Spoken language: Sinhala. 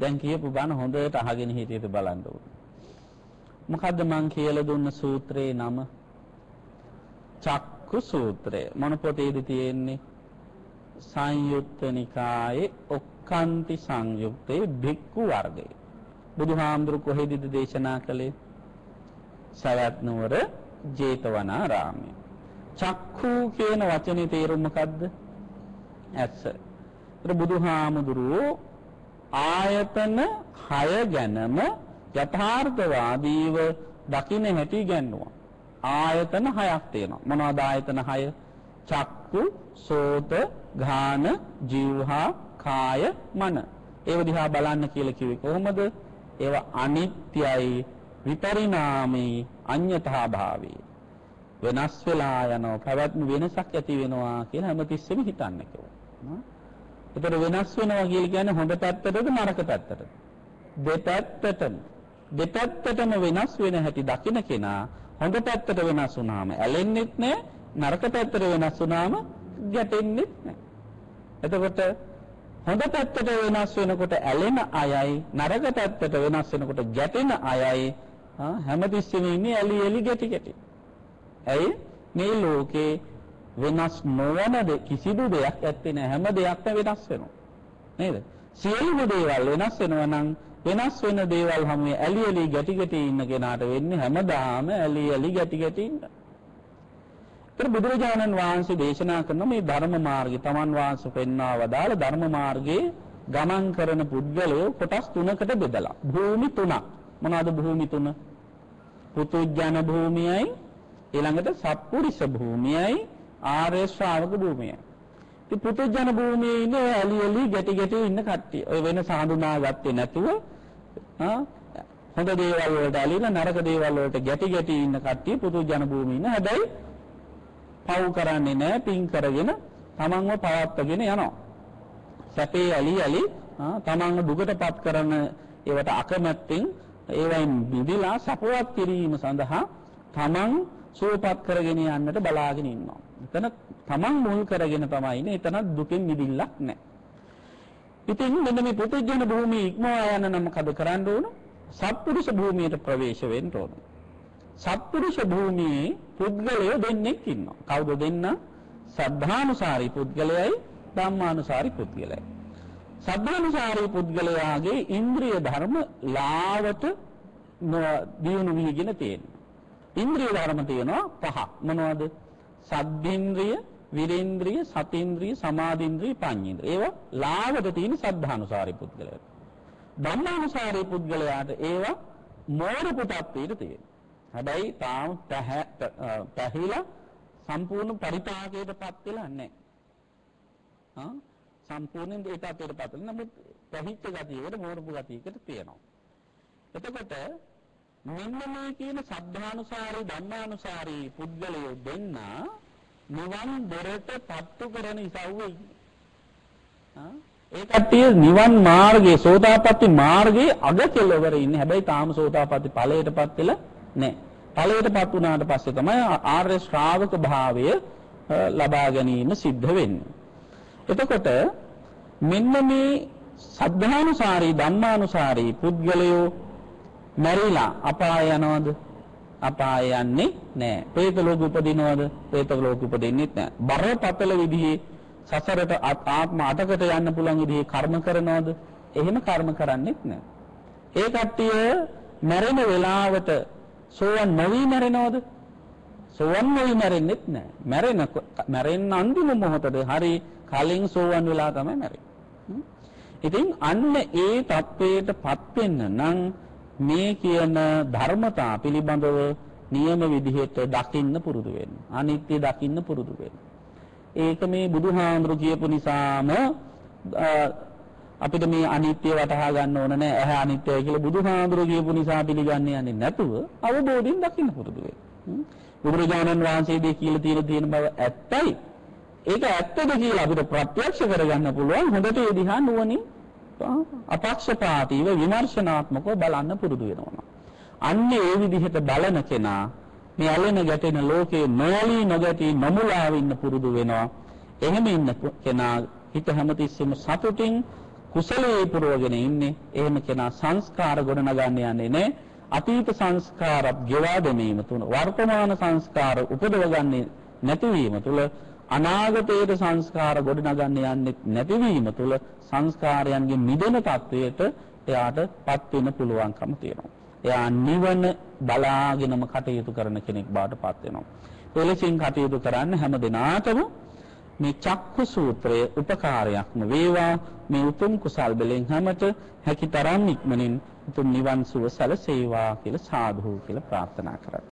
දැන් කියපු බණ හොඳට අහගෙන හිටියද බලන්න ඕනේ. මොකද්ද මං කියලා දුන්න සූත්‍රේ නම? චක්කු සූත්‍රය. මොන පොතේද තියෙන්නේ? සංයුත්ත නිකායේ ඔක්කාන්ති සංයුක්තේ භික්ඛු වර්ගයේ. බුදුහාමුදුරු කොහෙදද දේශනා කළේ? සවැත් නුවර ජේතවනාරාමයේ. චක්ඛු කියන වචනේ තේරුම මොකද්ද? ඇස. ඒතර බුදුහාමුදුරුවෝ ආයතන 6 ගැනම යථාර්ථවාදීව දකින්න හැටි ගන්නවා. ආයතන 6ක් තියෙනවා. මොනවද ආයතන 6? චක්කු, සෝත, ගාන, જીවහා, කාය, මන. ඒව දිහා බලන්න කියලා කිව්වේ කොහොමද? ඒවා අනිත්‍යයි, විපරිණාමී, අඤ්‍යතා භාවී. වෙනස් වෙලා යනවා, පැවැත්ම වෙනසක් ඇති වෙනවා කියලා හැමතිස්සෙම හිතන්න කිව්වා. ඒතර වෙනස් වෙනවා කියලා කියන්නේ හොඳ පැත්තටද නරක පැත්තටද? දෙපැත්තටම. දෙපැත්තටම වෙනස් වෙන හැටි දකින්න කෙනා හොඳ පැත්තට වෙනස් වුණාම ඇලෙන්නෙත් නැහැ, නරක පැත්තට වෙනස් වුණාම ගැටෙන්නෙත් නැහැ. එතකොට හොඳ පැත්තට වෙනස් වෙනකොට ඇලෙන අයයි නරක පැත්තට වෙනස් වෙනකොට ගැටෙන අයයි හැමතිස්සෙම ඉන්නේ ඇලි ඇලි ගැටි ගැටි. ඇයි මේ ලෝකේ වෙනස් නොවන කිසිදු දෙයක් ඇත්තේ නැහැ. හැම දෙයක්ම වෙනස් වෙනවා. නේද? සියලුම දේවල් වෙනස් වෙනවා නම් වෙනස් වෙන දේවල් හැමෝම ඇලි ඇලි ගැටි ගැටි ඉන්න කෙනාට වෙන්නේ හැමදාම ඇලි ඇලි ගැටි ගැටි ඉන්න. ඒත් බුදුරජාණන් වහන්සේ දේශනා කරන මේ ධර්ම මාර්ගය තමන් වහන්සේ පෙන්වා වදාළ ධර්ම මාර්ගයේ ගමන් කරන පුද්ගලයෝ කොටස් තුනකට බෙදලා භූමි තුනක් මොනවද භූමි තුන? පුතුජන භූමියයි ඊළඟට සත්පුරිස භූමියයි ආර්ය ශ්‍රාවක භූමියයි. ඉතින් පුතුජන භූමියේ ඉන්න ඔය ඇලි ඇලි ගැටි ගැටි ඉන්න කට්ටිය. ඔය වෙන සාඳුනා ගත්තේ නැතුව ආ හොඳ දේවල් වලට ඇලිලා නරක දේවල් වලට ගැටි ගැටි ඉන්න කට්ටිය පුතුජන භූමියේ ඉන්න. හැබැයි පව් කරන්නේ නැහැ පින් කරගෙන තමන්ව පවත්වාගෙන යනවා. සැපේ ඇලි ඇලි තමන්ව දුකටපත් කරන ඒවට අකමැත්තෙන් ඒවයින් මිදලා සපවත් කිරීම සඳහා තමන් සුවපත් කරගෙන යන්නට බලාගෙන ඉන්නවා. එතන තමන් මුල් කරගෙන තමයි ඉන්නේ. එතන දුකෙන් මිදිල්ලක් නැහැ. ඉතින් මෙන්න මේ පුදුජන භූමිය ඉක්මවා යන නම් මොකද කරන්න ඕන? සත්පුරුෂ භූමියට ප්‍රවේශ වෙන්න ඕන. සත්පුරුෂ භූමියේ පුද්ගලයෝ දෙන්නෙක් ඉන්නවා. කවුද දෙන්න? සද්ධානුසාරී පුද්ගලයයි ධම්මානුසාරී පුද්ගලයයි. සද්ධානුසාරී පුද්ගලයාගේ ඉන්ද්‍රිය ධර්ම ලාවට දියුණු වීගෙන තියෙනවා. ඉන්ද්‍රිය ධර්ම තියෙනවා පහක්. මොනවද? සද්ධින්ද්‍රිය, විරේන්ද්‍රිය, සතේන්ද්‍රිය, සමාධින්ද්‍රිය, පඤ්ඤේන්ද්‍රිය. ඒවා ලාවට තියෙන සද්ධානුසාරී පුද්ගලයාට. ධම්මානුසාරී පුද්ගලයාට ඒවා මෝරපු තත්ත්වයට තියෙනවා. හැබැයි තාම පැහිලා සම්පූර්ණ පරිපාකයටපත් වෙලා නැහැ. හා සම්පූර්ණයෙන් ඒ තත්ත්වයටපත් වෙලා නමුත් පැහිච්ච ගතියකට මෝරපු ගතියකට තියෙනවා. එතකොට මෙන්න මේ කියන සද්ධානුසාරී ධම්මානුසාරී පුද්ගලයෝ දෙන්න නිවන් දොරට පත්තු කරන ඉසව්වේ හා ඒ කට්ටිය නිවන් මාර්ගයේ සෝතාපට්ටි මාර්ගයේ අග කෙළවර ඉන්නේ. හැබැයි තාම සෝතාපට්ටි ඵලයටපත් වෙලා නැහැ. ඵලයටපත් වුණාට පස්සේ තමයි ආර්ය ශ්‍රාවක භාවය ලබා ගැනීම සිද්ධ වෙන්නේ. එතකොට මෙන්න මේ සද්ධානුසාරී ධම්මානුසාරී පුද්ගලයෝ මැරිලා අපාය යනවද? අපාය යන්නේ නැහැ. പ്രേත ලෝකෙ උපදිනවද? പ്രേත ලෝකෙ උපදින්නෙත් නැහැ. බරපතල විදිහේ සසරට ආත්ම අටකට යන්න පුළුවන් විදිහේ කර්ම කරනවද? එහෙම කර්ම කරන්නෙත් නැහැ. ඒ කට්ටිය මැරෙන වෙලාවට සෝවන් නොවි මැරෙනවද? සෝවන් නොවි මැරෙන්නෙත් නැහැ. මැරෙන මැරෙන්න අන්තිම මොහොතේ හරි කලින් සෝවන් වෙලා තමයි මැරෙන්නේ. ඉතින් අන්න ඒ தത്വයට පත් වෙන්න නම් මේ කියන ධර්මතා පිළිබඳව නියම විදිහට දකින්න පුරුදු වෙන්න. අනිත්‍ය දකින්න පුරුදු වෙන්න. ඒක මේ බුදුහාමුදුරු කියපු නිසාම අපිට මේ අනිත්‍ය වටහා ගන්න ඕන නෑ. ඇහැ අනිත්‍යයි කියලා බුදුහාමුදුරු කියපු නිසා පිළිගන්නේ යන්නේ නැතුව අවබෝධයෙන් දකින්න පුරුදු වෙන්න. බුදුරජාණන් වහන්සේ දෙය කියලා තියෙන තියෙන බව ඇත්තයි. ඒක ඇත්තද කියලා අපිට ප්‍රත්‍යක්ෂ කරගන්න පුළුවන් හොඳට ඒ දිහා නුවණින් අපක්ෂපාතීව විමර්ශනාත්මකව බලන්න පුරුදු වෙනවා. අන්න ඒ විදිහට බලන කෙනා මේ ඇලෙන ගැටෙන ලෝකේ නොයලී නොගැටි නොමුලාව ඉන්න පුරුදු වෙනවා. එහෙම ඉන්න කෙනා හිත හැමතිස්සෙම සතුටින් කුසලයේ පුරවගෙන ඉන්නේ. එහෙම කෙනා සංස්කාර ගොඩනගන්න යන්නේ නැහැ. අතීත සංස්කාරත් ගෙවා දැමීම තුන වර්තමාන සංස්කාර උපදවගන්නේ නැතිවීම තුල අනාගතයේ සංස්කාර ගොඩනගන්න යන්නේ නැතිවීම තුල සංස්කාරයන්ගේ මිදෙන තත්වයට එයාටපත් වෙන්න පුළුවන්කම තියෙනවා. එයා නිවන බලාගෙනම කටයුතු කරන කෙනෙක් බවට පත් වෙනවා. එලෙසින් කටයුතු කරන්න හැම දිනාටම මේ චක්කු සූත්‍රය උපකාරයක්ම වේවා මේ උතුම් කුසල් බලෙන් හැමත හැකිතරම් ඉක්මනින් උතුම් නිවන් සුව සැලසේවා කියලා සාදු කියලා ප්‍රාර්ථනා කරා